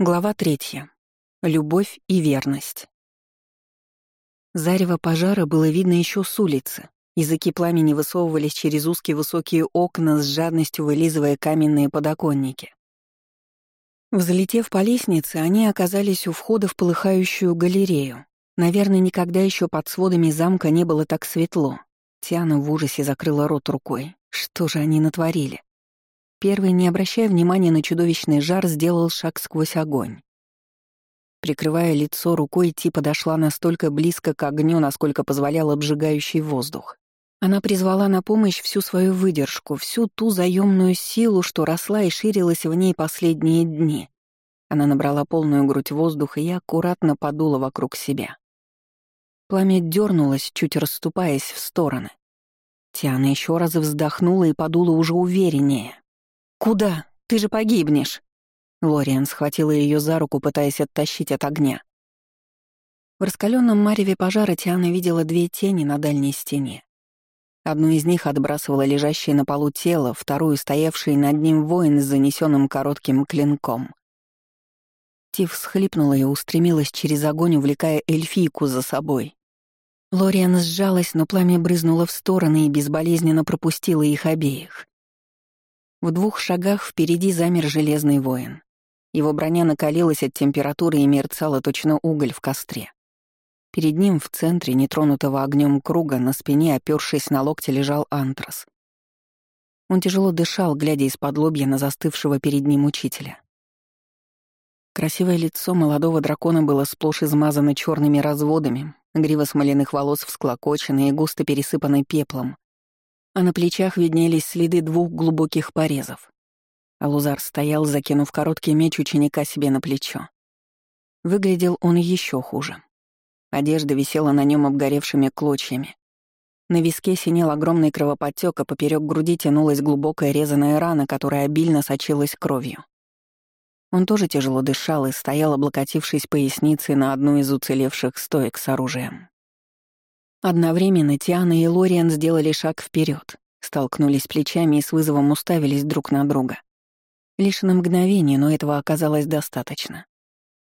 Глава третья. Любовь и верность. Зарево пожара было видно еще с улицы. Языки пламени высовывались через узкие высокие окна, с жадностью вылизывая каменные подоконники. Взлетев по лестнице, они оказались у входа в полыхающую галерею. Наверное, никогда еще под сводами замка не было так светло. Тиана в ужасе закрыла рот рукой. Что же они натворили? Первый, не обращая внимания на чудовищный жар, сделал шаг сквозь огонь. Прикрывая лицо рукой, Ти подошла настолько близко к огню, насколько позволял обжигающий воздух. Она призвала на помощь всю свою выдержку, всю ту заемную силу, что росла и ширилась в ней последние дни. Она набрала полную грудь воздуха и аккуратно подула вокруг себя. Пламя дернулось, чуть расступаясь в стороны. Тиана еще раз вздохнула и подула уже увереннее. «Куда? Ты же погибнешь!» Лориан схватила ее за руку, пытаясь оттащить от огня. В раскаленном мареве пожара Тиана видела две тени на дальней стене. Одну из них отбрасывала лежащее на полу тело, вторую — стоявший над ним воин с занесенным коротким клинком. Тиф всхлипнула и устремилась через огонь, увлекая эльфийку за собой. Лориан сжалась, но пламя брызнуло в стороны и безболезненно пропустило их обеих. В двух шагах впереди замер железный воин. Его броня накалилась от температуры и мерцала точно уголь в костре. Перед ним в центре нетронутого огнем круга на спине, опёршись на локте, лежал антрас. Он тяжело дышал, глядя из-под лобья на застывшего перед ним учителя. Красивое лицо молодого дракона было сплошь измазано черными разводами, грива смоляных волос всклокочена и густо пересыпанной пеплом, а на плечах виднелись следы двух глубоких порезов. Алузар стоял, закинув короткий меч ученика себе на плечо. Выглядел он еще хуже. Одежда висела на нем обгоревшими клочьями. На виске синел огромный кровоподтек, а поперек груди тянулась глубокая резаная рана, которая обильно сочилась кровью. Он тоже тяжело дышал и стоял, облокотившись поясницей на одну из уцелевших стоек с оружием. Одновременно Тиана и Лориан сделали шаг вперед, столкнулись плечами и с вызовом уставились друг на друга. Лишь на мгновение, но этого оказалось достаточно.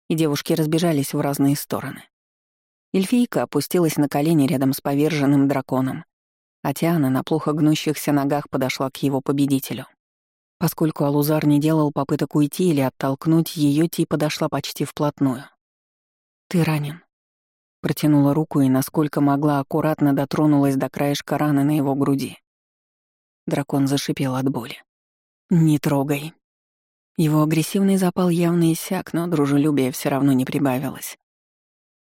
И девушки разбежались в разные стороны. Эльфийка опустилась на колени рядом с поверженным драконом, а Тиана на плохо гнущихся ногах подошла к его победителю. Поскольку Алузар не делал попыток уйти или оттолкнуть, ее Ти подошла почти вплотную. «Ты ранен», Протянула руку и, насколько могла, аккуратно дотронулась до краешка раны на его груди. Дракон зашипел от боли. «Не трогай». Его агрессивный запал явно иссяк, но дружелюбие все равно не прибавилось.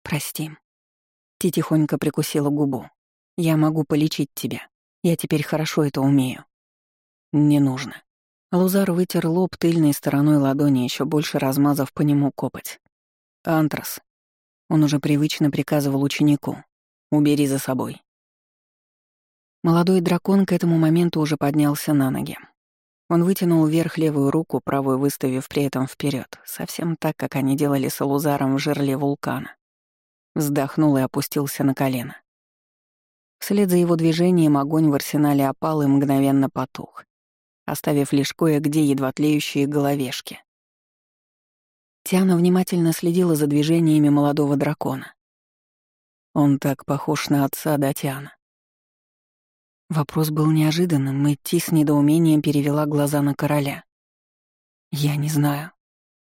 «Прости». Ти тихонько прикусила губу. «Я могу полечить тебя. Я теперь хорошо это умею». «Не нужно». Лузар вытер лоб тыльной стороной ладони, еще больше размазав по нему копоть. «Антрас, он уже привычно приказывал ученику «Убери за собой». Молодой дракон к этому моменту уже поднялся на ноги. Он вытянул вверх левую руку, правую выставив при этом вперед, совсем так, как они делали с Алузаром в жерле вулкана. Вздохнул и опустился на колено. Вслед за его движением огонь в арсенале опал и мгновенно потух, оставив лишь кое-где едва тлеющие головешки. Тиана внимательно следила за движениями молодого дракона. Он так похож на отца, да, Тиана? Вопрос был неожиданным, Мэтти с недоумением перевела глаза на короля. «Я не знаю.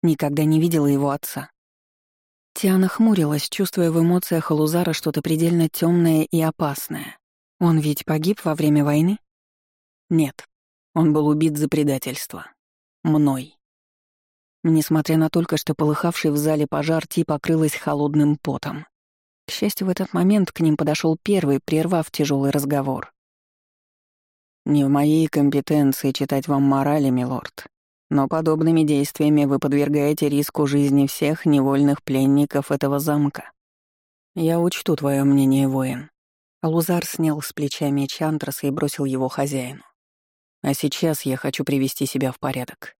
Никогда не видела его отца». Тиана хмурилась, чувствуя в эмоциях Алузара что-то предельно темное и опасное. Он ведь погиб во время войны? Нет. Он был убит за предательство. Мной. Несмотря на только что полыхавший в зале пожар, Ти покрылась холодным потом. К счастью, в этот момент к ним подошел первый, прервав тяжелый разговор. «Не в моей компетенции читать вам морали, милорд, но подобными действиями вы подвергаете риску жизни всех невольных пленников этого замка. Я учту твое мнение, воин». Алузар снял с плеча меч Антраса и бросил его хозяину. «А сейчас я хочу привести себя в порядок.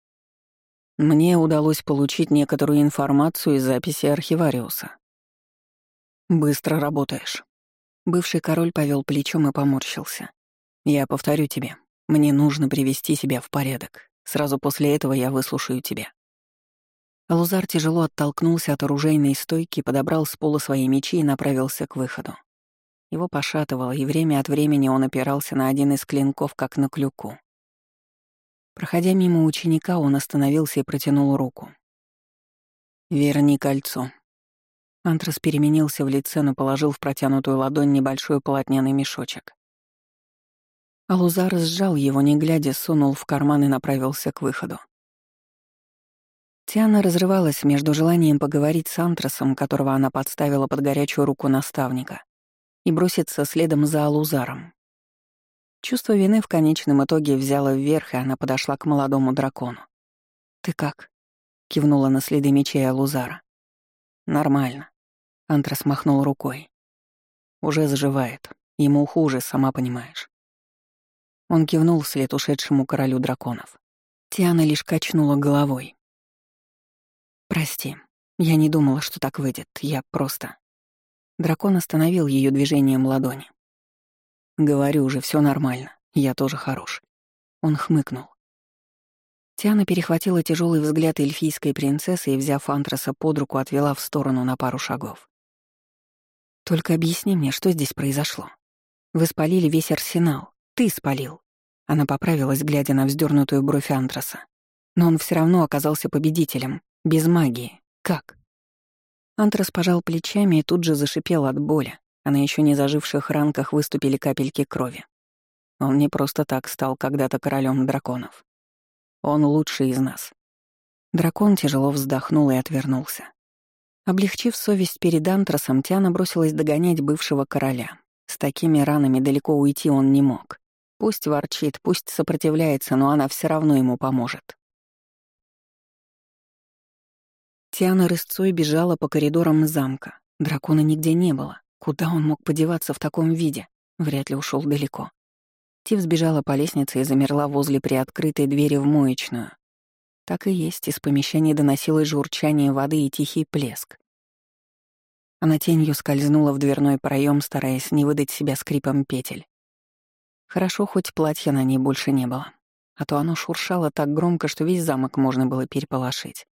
Мне удалось получить некоторую информацию из записи архивариуса. «Быстро работаешь». Бывший король повел плечом и поморщился. «Я повторю тебе, мне нужно привести себя в порядок. Сразу после этого я выслушаю тебя». Алузар тяжело оттолкнулся от оружейной стойки, подобрал с пола свои мечи и направился к выходу. Его пошатывало, и время от времени он опирался на один из клинков, как на клюку. Проходя мимо ученика, он остановился и протянул руку. «Верни кольцо». Антрас переменился в лице, но положил в протянутую ладонь небольшой полотняный мешочек. Алузар сжал его, не глядя, сунул в карман и направился к выходу. Тиана разрывалась между желанием поговорить с Антрасом, которого она подставила под горячую руку наставника, и броситься следом за Алузаром. Чувство вины в конечном итоге взяло вверх, и она подошла к молодому дракону. «Ты как?» — кивнула на следы мечей Алузара. «Нормально», — Антрас махнул рукой. «Уже заживает. Ему хуже, сама понимаешь». Он кивнул вслед ушедшему королю драконов. Тиана лишь качнула головой. «Прости, я не думала, что так выйдет. Я просто...» Дракон остановил ее движением ладони. «Говорю уже, все нормально. Я тоже хорош». Он хмыкнул. Тиана перехватила тяжелый взгляд эльфийской принцессы и, взяв Антраса под руку, отвела в сторону на пару шагов. «Только объясни мне, что здесь произошло. Вы спалили весь арсенал. Ты спалил». Она поправилась, глядя на вздернутую бровь Антраса. Но он все равно оказался победителем, без магии. Как? Антрас пожал плечами и тут же зашипел от боли, а на еще не заживших ранках выступили капельки крови. Он не просто так стал когда-то королем драконов. Он лучший из нас. Дракон тяжело вздохнул и отвернулся. Облегчив совесть перед Антрасом, Тиана бросилась догонять бывшего короля. С такими ранами далеко уйти он не мог. Пусть ворчит, пусть сопротивляется, но она все равно ему поможет. Тиана рысцой бежала по коридорам замка. Дракона нигде не было. Куда он мог подеваться в таком виде? Вряд ли ушел далеко. Тив сбежала по лестнице и замерла возле приоткрытой двери в моечную. Так и есть, из помещения доносилось журчание воды и тихий плеск. Она тенью скользнула в дверной проем, стараясь не выдать себя скрипом петель. Хорошо, хоть платья на ней больше не было, а то оно шуршало так громко, что весь замок можно было переполошить.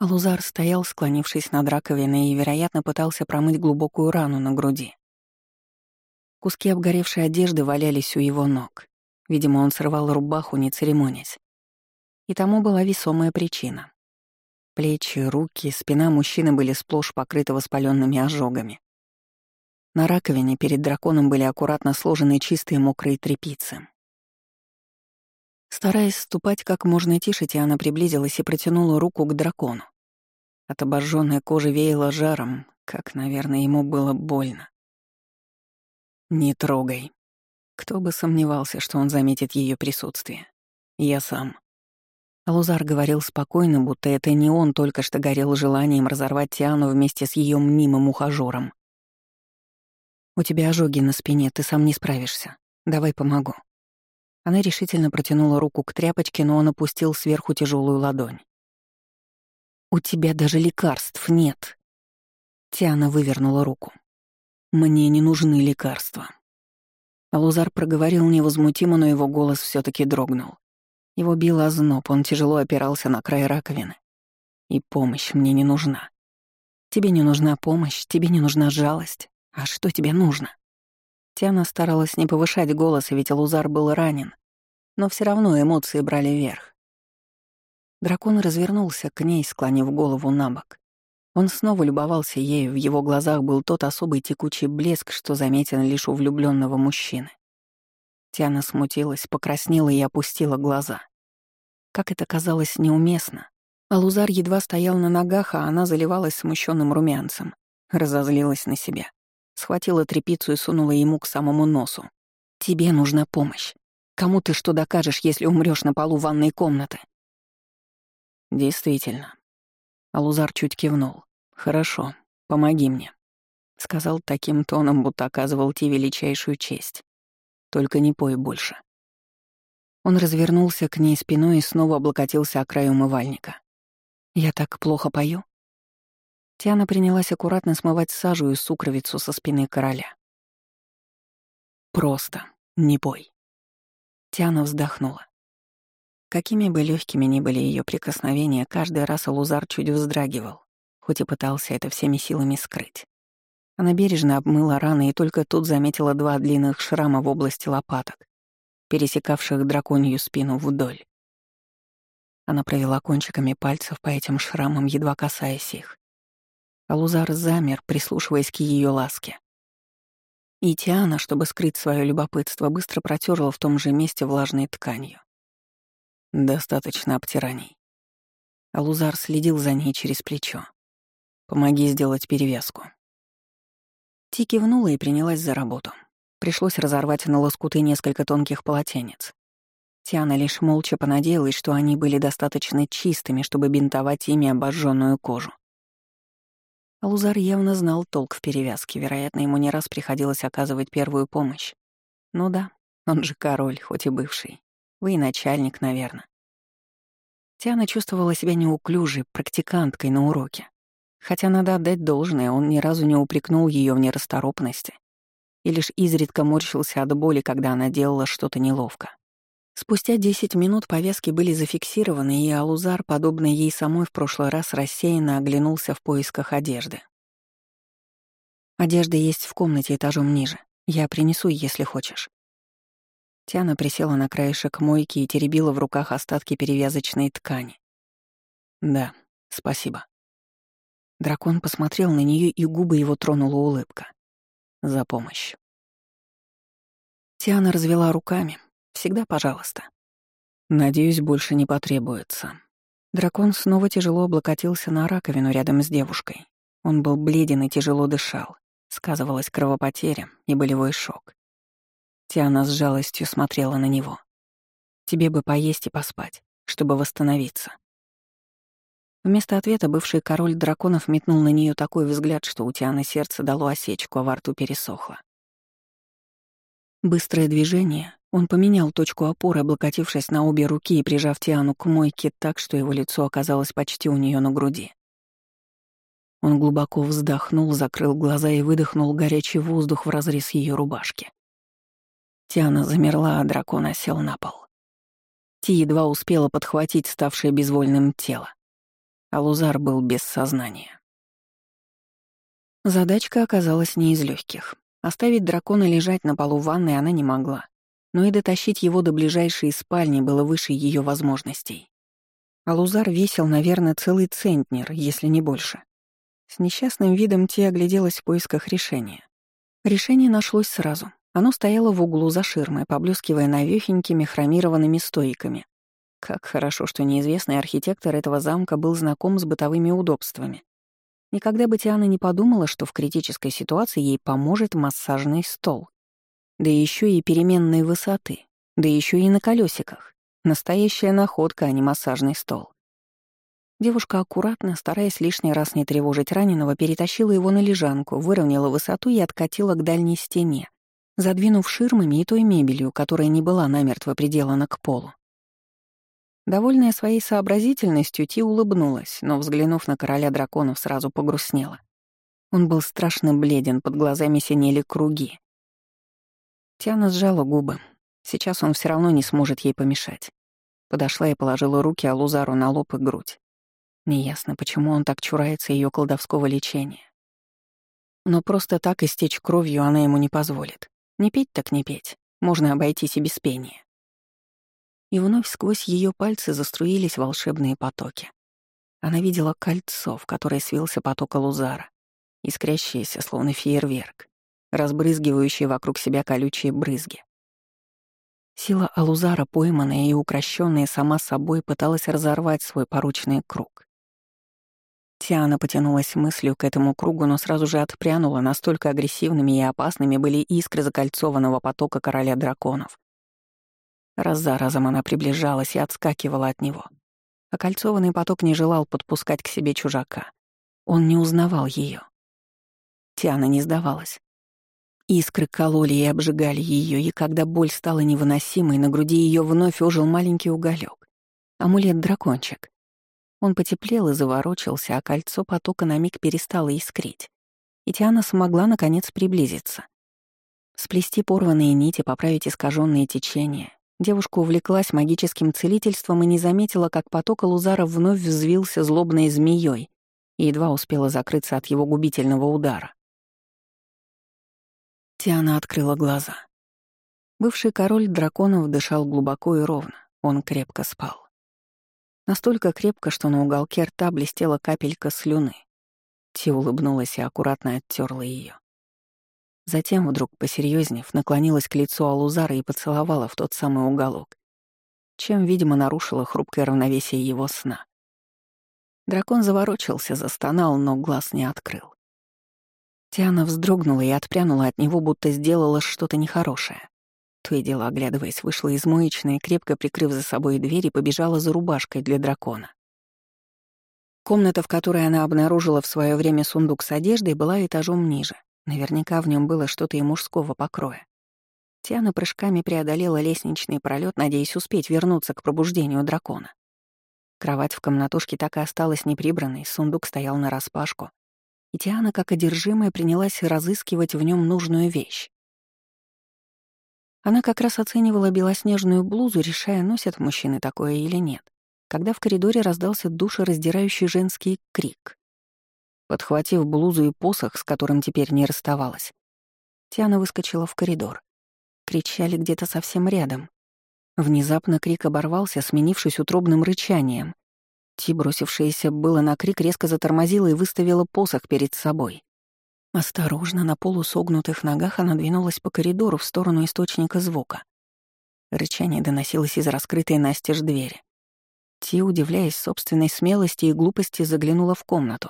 Лузар стоял, склонившись над раковиной, и, вероятно, пытался промыть глубокую рану на груди. Куски обгоревшей одежды валялись у его ног. Видимо, он срывал рубаху, не церемонясь. И тому была весомая причина. Плечи, руки, спина мужчины были сплошь покрыты воспаленными ожогами. На раковине перед драконом были аккуратно сложены чистые мокрые тряпицы. Стараясь ступать как можно тише, Тиана приблизилась и протянула руку к дракону. От обожженной кожи веяло жаром, как, наверное, ему было больно. «Не трогай». Кто бы сомневался, что он заметит ее присутствие. Я сам. Лузар говорил спокойно, будто это не он только что горел желанием разорвать Тиану вместе с ее мнимым ухажером. «У тебя ожоги на спине, ты сам не справишься. Давай помогу». Она решительно протянула руку к тряпочке, но он опустил сверху тяжелую ладонь. «У тебя даже лекарств нет». Тиана вывернула руку. «Мне не нужны лекарства». Лузар проговорил невозмутимо, но его голос все таки дрогнул. Его бил озноб, он тяжело опирался на край раковины. «И помощь мне не нужна. Тебе не нужна помощь, тебе не нужна жалость. А что тебе нужно?» Тиана старалась не повышать голос, ведь Лузар был ранен. Но все равно эмоции брали верх. Дракон развернулся к ней, склонив голову на бок. Он снова любовался ею, в его глазах был тот особый текучий блеск, что заметен лишь у влюбленного мужчины. Тиана смутилась, покраснела и опустила глаза. Как это казалось неуместно. Алузар едва стоял на ногах, а она заливалась смущенным румянцем. Разозлилась на себя. Схватила трепицу и сунула ему к самому носу. «Тебе нужна помощь. Кому ты что докажешь, если умрешь на полу ванной комнаты?» «Действительно». Алузар чуть кивнул. «Хорошо, помоги мне», — сказал таким тоном, будто оказывал тебе величайшую честь. «Только не пой больше». Он развернулся к ней спиной и снова облокотился о край умывальника. «Я так плохо пою?» Тиана принялась аккуратно смывать сажу и сукровицу со спины короля. «Просто не пой». Тиана вздохнула. Какими бы легкими ни были ее прикосновения, каждый раз Алузар чуть вздрагивал, хоть и пытался это всеми силами скрыть. Она бережно обмыла раны и только тут заметила два длинных шрама в области лопаток, пересекавших драконью спину вдоль. Она провела кончиками пальцев по этим шрамам, едва касаясь их. Алузар замер, прислушиваясь к ее ласке. И Тиана, чтобы скрыть свое любопытство, быстро протерла в том же месте влажной тканью. Достаточно обтираний. Алузар следил за ней через плечо. «Помоги сделать перевязку». Ти кивнула и принялась за работу. Пришлось разорвать на лоскуты несколько тонких полотенец. Тиана лишь молча понадеялась, что они были достаточно чистыми, чтобы бинтовать ими обожженную кожу. Алузар явно знал толк в перевязке, вероятно, ему не раз приходилось оказывать первую помощь. Ну да, он же король, хоть и бывший. Вы и начальник, наверное. Тиана чувствовала себя неуклюжей, практиканткой на уроке. Хотя надо отдать должное, он ни разу не упрекнул ее в нерасторопности и лишь изредка морщился от боли, когда она делала что-то неловко. Спустя десять минут повязки были зафиксированы, и Алузар, подобно ей самой в прошлый раз, рассеянно оглянулся в поисках одежды. «Одежда есть в комнате этажом ниже. Я принесу, если хочешь». Тиана присела на краешек мойки и теребила в руках остатки перевязочной ткани. «Да, спасибо». Дракон посмотрел на нее, и губы его тронула улыбка. «За помощь». Тиана развела руками. «Всегда пожалуйста». «Надеюсь, больше не потребуется». Дракон снова тяжело облокотился на раковину рядом с девушкой. Он был бледен и тяжело дышал. Сказывалась кровопотеря и болевой шок. Тиана с жалостью смотрела на него. «Тебе бы поесть и поспать, чтобы восстановиться». Вместо ответа бывший король драконов метнул на нее такой взгляд, что у Тианы сердце дало осечку, а во рту пересохло. Быстрое движение, он поменял точку опоры, облокотившись на обе руки и прижав Тиану к мойке так, что его лицо оказалось почти у нее на груди. Он глубоко вздохнул, закрыл глаза и выдохнул горячий воздух в разрез ее рубашки. Тиана замерла, а дракон осел на пол. Ти едва успела подхватить ставшее безвольным тело. А Лузар был без сознания. Задачка оказалась не из легких. Оставить дракона лежать на полу ванной она не могла, но и дотащить его до ближайшей спальни было выше ее возможностей. Алузар весил, наверное, целый центнер, если не больше. С несчастным видом Ти огляделась в поисках решения. Решение нашлось сразу. Оно стояло в углу за ширмой, поблескивая навехенькими хромированными стойками. Как хорошо, что неизвестный архитектор этого замка был знаком с бытовыми удобствами. Никогда бы Тиана не подумала, что в критической ситуации ей поможет массажный стол. Да еще и переменной высоты, да еще и на колесиках. Настоящая находка, а не массажный стол. Девушка аккуратно, стараясь лишний раз не тревожить раненого, перетащила его на лежанку, выровняла высоту и откатила к дальней стене, задвинув ширмами и той мебелью, которая не была намертво приделана к полу. Довольная своей сообразительностью, Ти улыбнулась, но, взглянув на короля драконов, сразу погрустнела. Он был страшно бледен, под глазами синели круги. Тиана сжала губы. Сейчас он все равно не сможет ей помешать. Подошла и положила руки Алузару на лоб и грудь. Неясно, почему он так чурается ее колдовского лечения. Но просто так истечь кровью она ему не позволит. Не петь так не петь. Можно обойтись и без пения. И вновь сквозь ее пальцы заструились волшебные потоки. Она видела кольцо, в которое свился поток Алузара, искрящееся, словно фейерверк, разбрызгивающие вокруг себя колючие брызги. Сила Алузара, пойманная и укращенная сама собой, пыталась разорвать свой поручный круг. Тиана потянулась мыслью к этому кругу, но сразу же отпрянула, настолько агрессивными и опасными были искры закольцованного потока короля драконов. Раз за разом она приближалась и отскакивала от него. Окольцованный поток не желал подпускать к себе чужака. Он не узнавал ее. Тиана не сдавалась. Искры кололи и обжигали ее, и когда боль стала невыносимой, на груди ее вновь ожил маленький уголек. Амулет-дракончик. Он потеплел и заворочился, а кольцо потока на миг перестало искрить. И Тиана смогла, наконец, приблизиться. Сплести порванные нити, поправить искаженные течения, Девушка увлеклась магическим целительством и не заметила, как поток Лузара вновь взвился злобной змеей и едва успела закрыться от его губительного удара. Тиана открыла глаза. Бывший король драконов дышал глубоко и ровно, он крепко спал. Настолько крепко, что на уголке рта блестела капелька слюны. Ти улыбнулась и аккуратно оттерла ее. Затем, вдруг посерьезнев, наклонилась к лицу Алузара и поцеловала в тот самый уголок, чем, видимо, нарушила хрупкое равновесие его сна. Дракон заворочился, застонал, но глаз не открыл. Тиана вздрогнула и отпрянула от него, будто сделала что-то нехорошее. То и дело, оглядываясь, вышла из моечной крепко прикрыв за собой дверь, и побежала за рубашкой для дракона. Комната, в которой она обнаружила в свое время сундук с одеждой, была этажом ниже. Наверняка в нем было что-то и мужского покроя. Тиана прыжками преодолела лестничный пролет, надеясь успеть вернуться к пробуждению дракона. Кровать в комнатушке так и осталась неприбранной, сундук стоял нараспашку, и Тиана, как одержимая, принялась разыскивать в нем нужную вещь. Она как раз оценивала белоснежную блузу, решая, носят мужчины такое или нет, когда в коридоре раздался душераздирающий женский крик. Подхватив блузу и посох, с которым теперь не расставалась, Тиана выскочила в коридор. Кричали где-то совсем рядом. Внезапно крик оборвался, сменившись утробным рычанием. Ти, бросившаяся было на крик, резко затормозила и выставила посох перед собой. Осторожно, на полусогнутых ногах она двинулась по коридору в сторону источника звука. Рычание доносилось из раскрытой настежь двери. Ти, удивляясь собственной смелости и глупости, заглянула в комнату.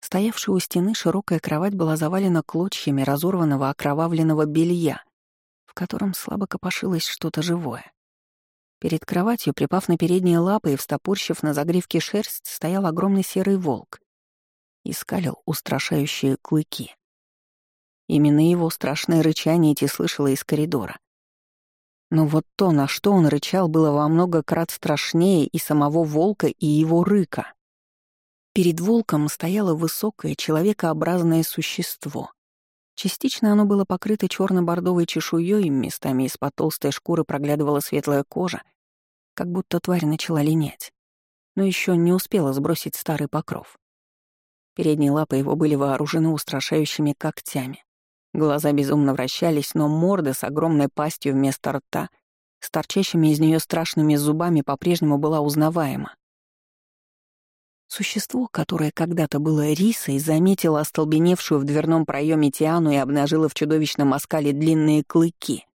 Стоявшая у стены широкая кровать была завалена клочьями разорванного окровавленного белья, в котором слабо копошилось что-то живое. Перед кроватью, припав на передние лапы и встопорщив на загривке шерсть, стоял огромный серый волк и скалил устрашающие клыки. Именно его страшное рычание Ти слышала из коридора. Но вот то, на что он рычал, было во много крат страшнее и самого волка, и его рыка. Перед волком стояло высокое, человекообразное существо. Частично оно было покрыто черно бордовой чешуей, местами из-под толстой шкуры проглядывала светлая кожа, как будто тварь начала линять, но еще не успела сбросить старый покров. Передние лапы его были вооружены устрашающими когтями. Глаза безумно вращались, но морда с огромной пастью вместо рта, с торчащими из нее страшными зубами, по-прежнему была узнаваема. Существо, которое когда-то было рисой, заметило остолбеневшую в дверном проеме Тиану и обнажило в чудовищном оскале длинные клыки,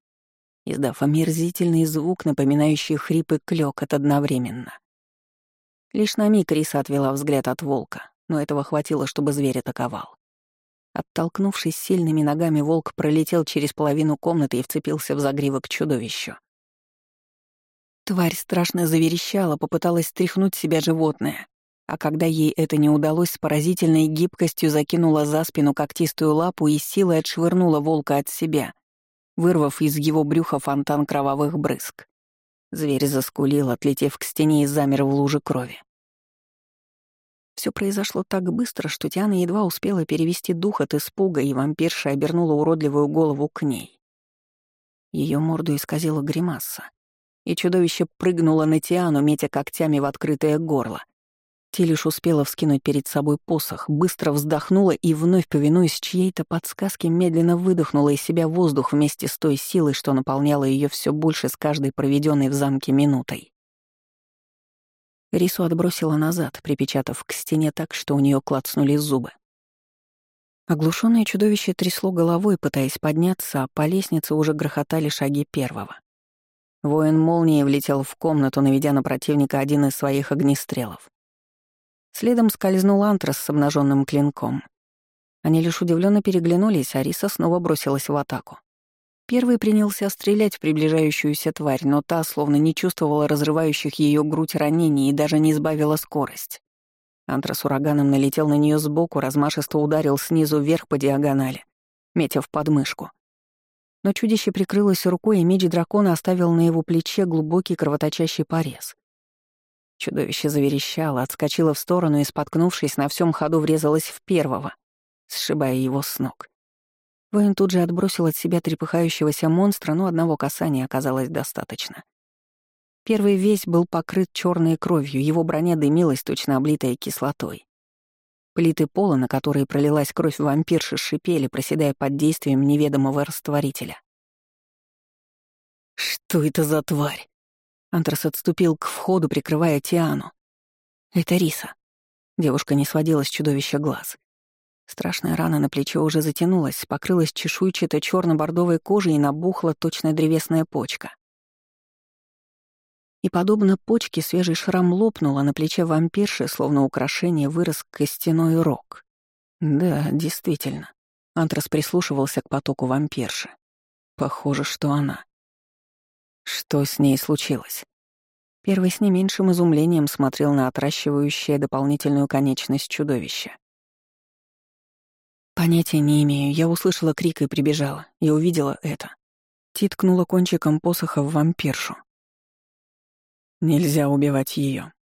издав омерзительный звук, напоминающий хрип и клёкот одновременно. Лишь на миг Риса отвела взгляд от волка, но этого хватило, чтобы зверь атаковал. Оттолкнувшись сильными ногами, волк пролетел через половину комнаты и вцепился в загривок чудовищу. Тварь страшно заверещала, попыталась стряхнуть себя животное, а когда ей это не удалось, с поразительной гибкостью закинула за спину когтистую лапу и силой отшвырнула волка от себя, вырвав из его брюха фонтан кровавых брызг. Зверь заскулил, отлетев к стене и замер в луже крови. Все произошло так быстро, что Тиана едва успела перевести дух от испуга, и вампирша обернула уродливую голову к ней. Ее морду исказила гримаса, и чудовище прыгнуло на Тиану, метя когтями в открытое горло. Ти лишь успела вскинуть перед собой посох, быстро вздохнула и, вновь повинуясь чьей-то подсказке, медленно выдохнула из себя воздух вместе с той силой, что наполняла ее все больше с каждой проведенной в замке минутой. Рису отбросила назад, припечатав к стене так, что у нее клацнули зубы. Оглушенное чудовище трясло головой, пытаясь подняться, а по лестнице уже грохотали шаги первого. Воин молнией влетел в комнату, наведя на противника один из своих огнестрелов. Следом скользнул антрас с обнаженным клинком. Они лишь удивленно переглянулись, а Риса снова бросилась в атаку. Первый принялся стрелять в приближающуюся тварь, но та словно не чувствовала разрывающих ее грудь ранений и даже не сбавила скорость. Антрас ураганом налетел на нее сбоку, размашисто ударил снизу вверх по диагонали, метя в подмышку. Но чудище прикрылось рукой, и меч дракона оставил на его плече глубокий кровоточащий порез. Чудовище заверещало, отскочило в сторону и, споткнувшись, на всем ходу врезалось в первого, сшибая его с ног. Воин тут же отбросил от себя трепыхающегося монстра, но одного касания оказалось достаточно. Первый весь был покрыт черной кровью, его броня дымилась, точно облитая кислотой. Плиты пола, на которые пролилась кровь вампирши, шипели, проседая под действием неведомого растворителя. «Что это за тварь?» Антрас отступил к входу, прикрывая Тиану. «Это Риса». Девушка не сводила с чудовища глаз. Страшная рана на плече уже затянулась, покрылась чешуйчатой черно бордовой кожей и набухла точная древесная почка. И, подобно почке, свежий шрам лопнул, а на плече вампирши, словно украшение, вырос костяной рог. Да, действительно. Антрас прислушивался к потоку вампирши. Похоже, что она. Что с ней случилось? Первый с не меньшим изумлением смотрел на отращивающее дополнительную конечность чудовища. Понятия не имею. Я услышала крик и прибежала. И увидела это. Ти кончиком посоха в вампиршу. Нельзя убивать ее.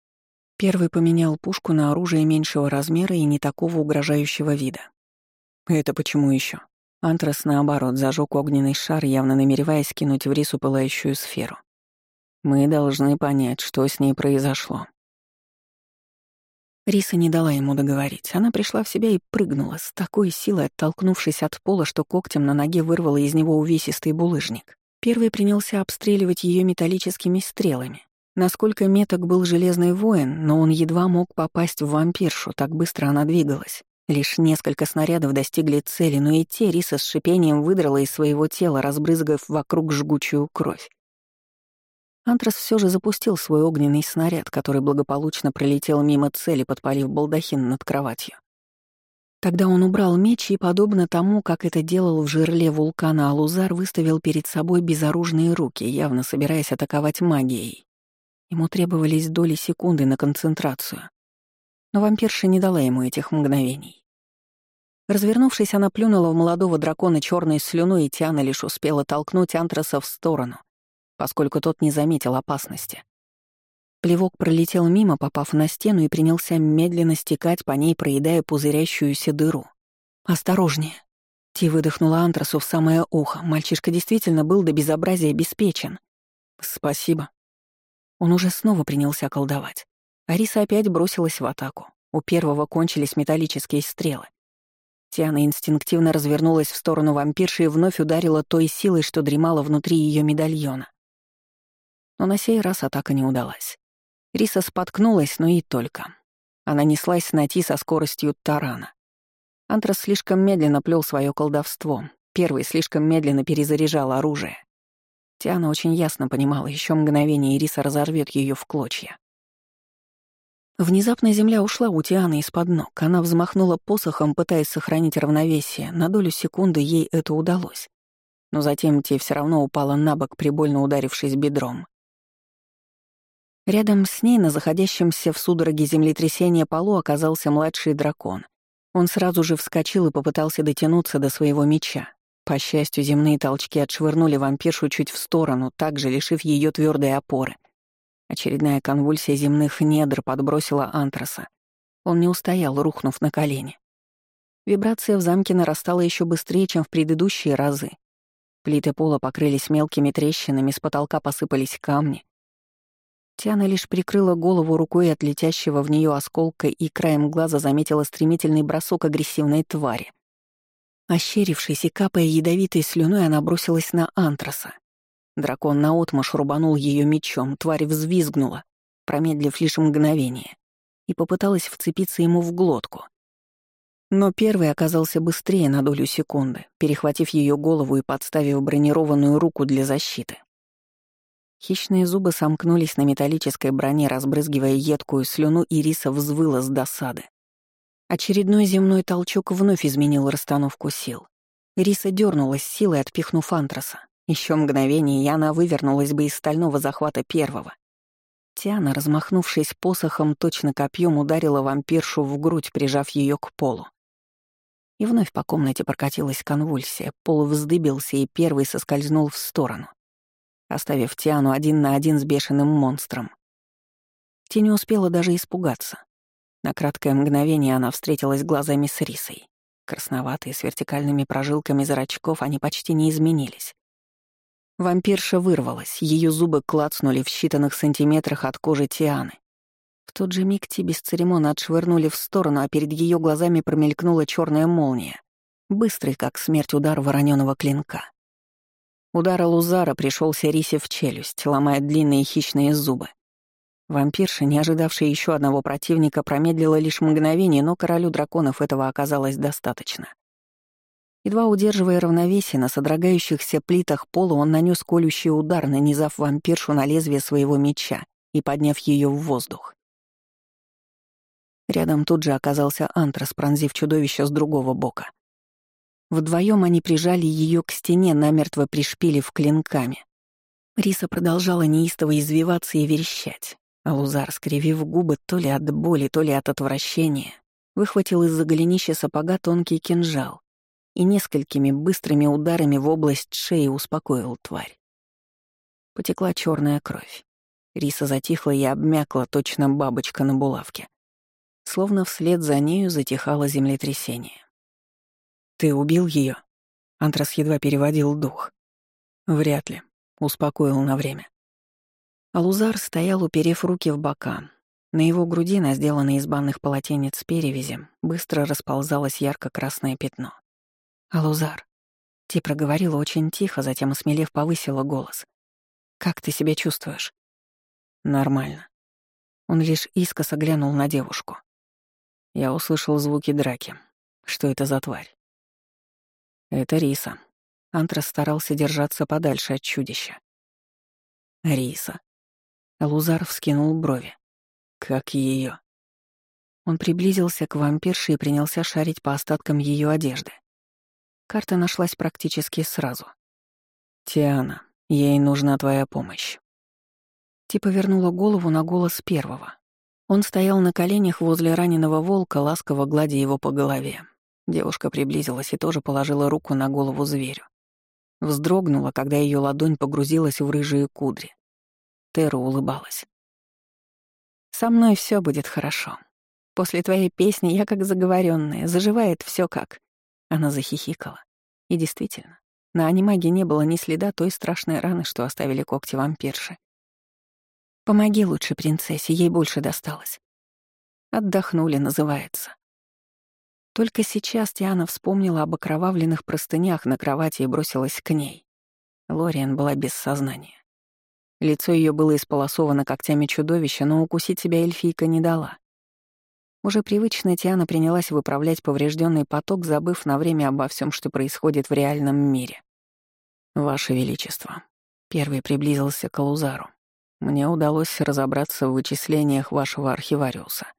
Первый поменял пушку на оружие меньшего размера и не такого угрожающего вида. Это почему еще? Антрас, наоборот, зажег огненный шар, явно намереваясь кинуть в рису пылающую сферу. Мы должны понять, что с ней произошло. Риса не дала ему договорить. Она пришла в себя и прыгнула, с такой силой оттолкнувшись от пола, что когтем на ноге вырвала из него увесистый булыжник. Первый принялся обстреливать ее металлическими стрелами. Насколько меток был железный воин, но он едва мог попасть в вампиршу, так быстро она двигалась. Лишь несколько снарядов достигли цели, но и те Риса с шипением выдрала из своего тела, разбрызгав вокруг жгучую кровь. Антрас все же запустил свой огненный снаряд, который благополучно пролетел мимо цели, подпалив балдахин над кроватью. Тогда он убрал меч и, подобно тому, как это делал в жерле вулкана Алузар, выставил перед собой безоружные руки, явно собираясь атаковать магией. Ему требовались доли секунды на концентрацию. Но вампирша не дала ему этих мгновений. Развернувшись, она плюнула в молодого дракона черной слюной, и Тиана лишь успела толкнуть Антраса в сторону — поскольку тот не заметил опасности. Плевок пролетел мимо, попав на стену, и принялся медленно стекать по ней, проедая пузырящуюся дыру. «Осторожнее!» Ти выдохнула Антрасу в самое ухо. Мальчишка действительно был до безобразия обеспечен. «Спасибо». Он уже снова принялся колдовать. Ариса опять бросилась в атаку. У первого кончились металлические стрелы. Тиана инстинктивно развернулась в сторону вампирши и вновь ударила той силой, что дремала внутри ее медальона. Но на сей раз атака не удалась. Риса споткнулась, но и только. Она неслась на Ти со скоростью тарана. Антрас слишком медленно плел свое колдовство. Первый слишком медленно перезаряжал оружие. Тиана очень ясно понимала, еще мгновение Ириса разорвет ее в клочья. Внезапно земля ушла у Тианы из-под ног. Она взмахнула посохом, пытаясь сохранить равновесие. На долю секунды ей это удалось. Но затем Ти все равно упала на бок, прибольно ударившись бедром. Рядом с ней на заходящемся в судороге землетрясения полу оказался младший дракон. Он сразу же вскочил и попытался дотянуться до своего меча. По счастью, земные толчки отшвырнули вампиршу чуть в сторону, также лишив ее твердой опоры. Очередная конвульсия земных недр подбросила антраса. Он не устоял, рухнув на колени. Вибрация в замке нарастала еще быстрее, чем в предыдущие разы. Плиты пола покрылись мелкими трещинами, с потолка посыпались камни. Тиана лишь прикрыла голову рукой от летящего в нее осколка и краем глаза заметила стремительный бросок агрессивной твари. Ощерившись и капая ядовитой слюной, она бросилась на антраса. Дракон наотмашь рубанул ее мечом, тварь взвизгнула, промедлив лишь мгновение, и попыталась вцепиться ему в глотку. Но первый оказался быстрее на долю секунды, перехватив ее голову и подставив бронированную руку для защиты. Хищные зубы сомкнулись на металлической броне, разбрызгивая едкую слюну, и риса взвыла с досады. Очередной земной толчок вновь изменил расстановку сил. Риса дернулась силой, отпихнув антраса. Еще мгновение, и она вывернулась бы из стального захвата первого. Тиана, размахнувшись посохом, точно копьем ударила вампиршу в грудь, прижав ее к полу. И вновь по комнате прокатилась конвульсия, пол вздыбился, и первый соскользнул в сторону оставив Тиану один на один с бешеным монстром. Ти не успела даже испугаться. На краткое мгновение она встретилась глазами с Рисой. Красноватые, с вертикальными прожилками зрачков, они почти не изменились. Вампирша вырвалась, ее зубы клацнули в считанных сантиметрах от кожи Тианы. В тот же миг Ти бесцеремонно отшвырнули в сторону, а перед ее глазами промелькнула черная молния, быстрый, как смерть удар вороненого клинка. Удар Лузара пришелся Рисе в челюсть, ломая длинные хищные зубы. Вампирша, не ожидавшая еще одного противника, промедлила лишь мгновение, но королю драконов этого оказалось достаточно. Едва удерживая равновесие на содрогающихся плитах пола, он нанес колющий удар, нанизав вампиршу на лезвие своего меча и подняв ее в воздух. Рядом тут же оказался Антрас, пронзив чудовище с другого бока. Вдвоем они прижали ее к стене, намертво пришпилив клинками. Риса продолжала неистово извиваться и верещать, а Лузар, скривив губы то ли от боли, то ли от отвращения, выхватил из-за голенища сапога тонкий кинжал и несколькими быстрыми ударами в область шеи успокоил тварь. Потекла черная кровь. Риса затихла и обмякла, точно бабочка на булавке. Словно вслед за нею затихало землетрясение. «Ты убил ее? Антрас едва переводил дух. «Вряд ли», — успокоил на время. Алузар стоял, уперев руки в бока, на его груди, на сделанной из банных полотенец перевязи, быстро расползалось ярко-красное пятно. «Алузар», — Ти проговорила очень тихо, затем, осмелев, повысила голос. «Как ты себя чувствуешь?» «Нормально». Он лишь искоса глянул на девушку. Я услышал звуки драки. Что это за тварь? Это Риса. Антрас старался держаться подальше от чудища. Риса. Лузар вскинул брови. Как ее? Он приблизился к вампирше и принялся шарить по остаткам ее одежды. Карта нашлась практически сразу. «Тиана, ей нужна твоя помощь». Ти повернула голову на голос первого. Он стоял на коленях возле раненого волка, ласково гладя его по голове. Девушка приблизилась и тоже положила руку на голову зверю. Вздрогнула, когда ее ладонь погрузилась в рыжие кудри. Тера улыбалась. Со мной все будет хорошо. После твоей песни я как заговоренная, заживает все как. Она захихикала. И действительно, на анимаге не было ни следа той страшной раны, что оставили когти вампирши. Помоги лучше принцессе, ей больше досталось. Отдохнули, называется. Только сейчас Тиана вспомнила об окровавленных простынях на кровати и бросилась к ней. Лориан была без сознания. Лицо ее было исполосовано когтями чудовища, но укусить себя эльфийка не дала. Уже привычно Тиана принялась выправлять поврежденный поток, забыв на время обо всем, что происходит в реальном мире. «Ваше Величество», — первый приблизился к Алузару. «Мне удалось разобраться в вычислениях вашего архивариуса».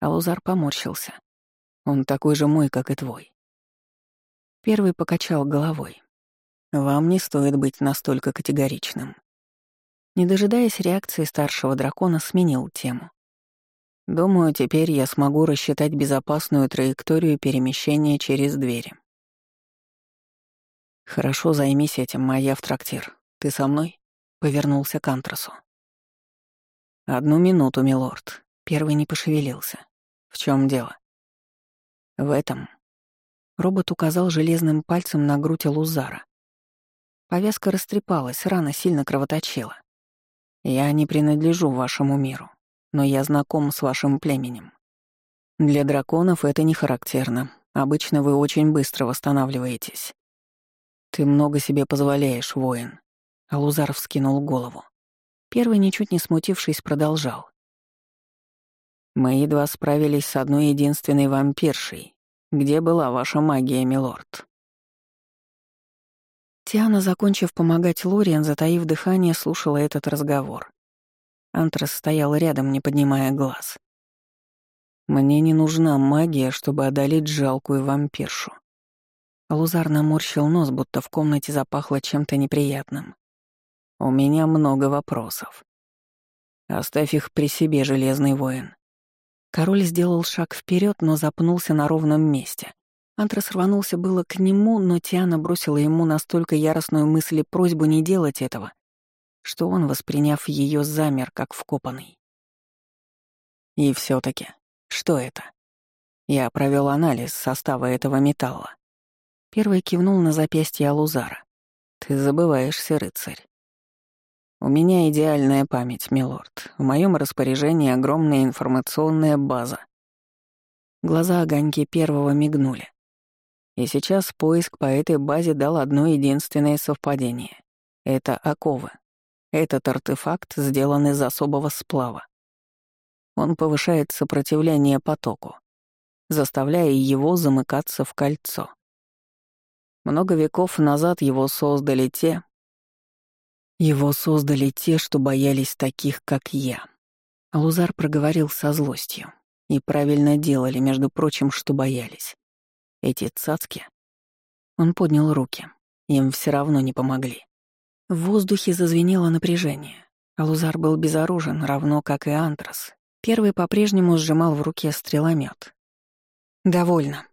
Алузар поморщился. «Он такой же мой, как и твой». Первый покачал головой. «Вам не стоит быть настолько категоричным. Не дожидаясь реакции старшего дракона, сменил тему. «Думаю, теперь я смогу рассчитать безопасную траекторию перемещения через двери». «Хорошо, займись этим, а я в трактир. Ты со мной?» — повернулся к Антрасу. «Одну минуту, милорд». Первый не пошевелился. «В чем дело?» «В этом». Робот указал железным пальцем на грудь Лузара. Повязка растрепалась, рана сильно кровоточила. Я не принадлежу вашему миру, но я знаком с вашим племенем. Для драконов это не характерно. Обычно вы очень быстро восстанавливаетесь. Ты много себе позволяешь, воин. Алузар вскинул голову. Первый, ничуть не смутившись, продолжал. Мы едва справились с одной единственной вампиршей. Где была ваша магия, милорд? Тиана, закончив помогать Лориан, затаив дыхание, слушала этот разговор. Антрас стоял рядом, не поднимая глаз. «Мне не нужна магия, чтобы одолеть жалкую вампиршу». Лузар наморщил нос, будто в комнате запахло чем-то неприятным. «У меня много вопросов. Оставь их при себе, Железный воин». Король сделал шаг вперед, но запнулся на ровном месте. Антрас рванулся было к нему, но Тиана бросила ему настолько яростную мысль и просьбу не делать этого, что он, восприняв ее, замер, как вкопанный. И все таки что это? Я провел анализ состава этого металла. Первый кивнул на запястье Алузара. Ты забываешься, рыцарь. У меня идеальная память, милорд. В моем распоряжении огромная информационная база. Глаза огоньки первого мигнули. И сейчас поиск по этой базе дал одно единственное совпадение. Это оковы. Этот артефакт сделан из особого сплава. Он повышает сопротивление потоку, заставляя его замыкаться в кольцо. Много веков назад его создали те... Его создали те, что боялись таких, как я. Алузар проговорил со злостью. И правильно делали, между прочим, что боялись. Эти цацки... Он поднял руки. Им все равно не помогли. В воздухе зазвенело напряжение. Алузар был безоружен, равно как и Антрас. Первый по-прежнему сжимал в руке стреломет. «Довольно»,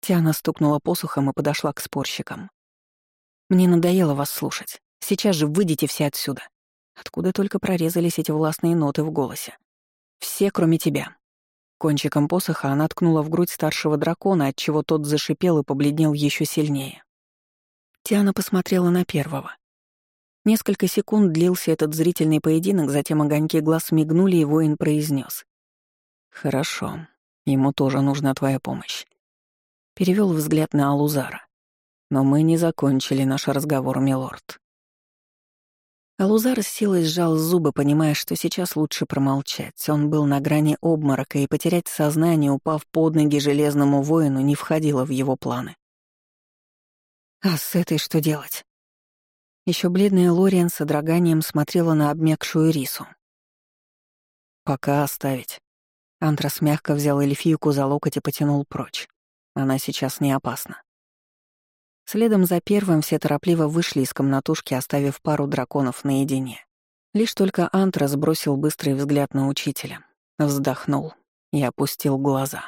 Тиана стукнула посухом и подошла к спорщикам. «Мне надоело вас слушать. Сейчас же выйдите все отсюда». Откуда только прорезались эти властные ноты в голосе. «Все, кроме тебя». Кончиком посоха она ткнула в грудь старшего дракона, отчего тот зашипел и побледнел еще сильнее. Тиана посмотрела на первого. Несколько секунд длился этот зрительный поединок, затем огоньки глаз мигнули, и воин произнес: «Хорошо, ему тоже нужна твоя помощь перевел взгляд на Алузара. «Но мы не закончили наш разговор, милорд». Алузар с силой сжал зубы, понимая, что сейчас лучше промолчать. Он был на грани обморока, и потерять сознание, упав под ноги железному воину, не входило в его планы. «А с этой что делать?» Еще бледная Лориан с содроганием смотрела на обмякшую рису. «Пока оставить». Антрас мягко взял эльфийку за локоть и потянул прочь. Она сейчас не опасна. Следом за первым все торопливо вышли из комнатушки, оставив пару драконов наедине. Лишь только Антрас бросил быстрый взгляд на учителя, вздохнул и опустил глаза.